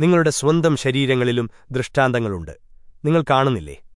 നിങ്ങളുടെ സ്വന്തം ശരീരങ്ങളിലും ദൃഷ്ടാന്തങ്ങളുണ്ട്. നിങ്ങൾ കാണുന്നില്ലേ?